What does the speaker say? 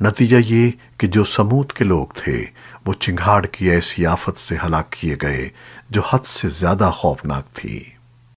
نتیجہ یہ کہ جو سمود کے لوگ تھے، وہ چنگھاڑ کی ایسی آفت سے ہلاک کیے گئے، جو حد سے زیادہ خوفناک تھی۔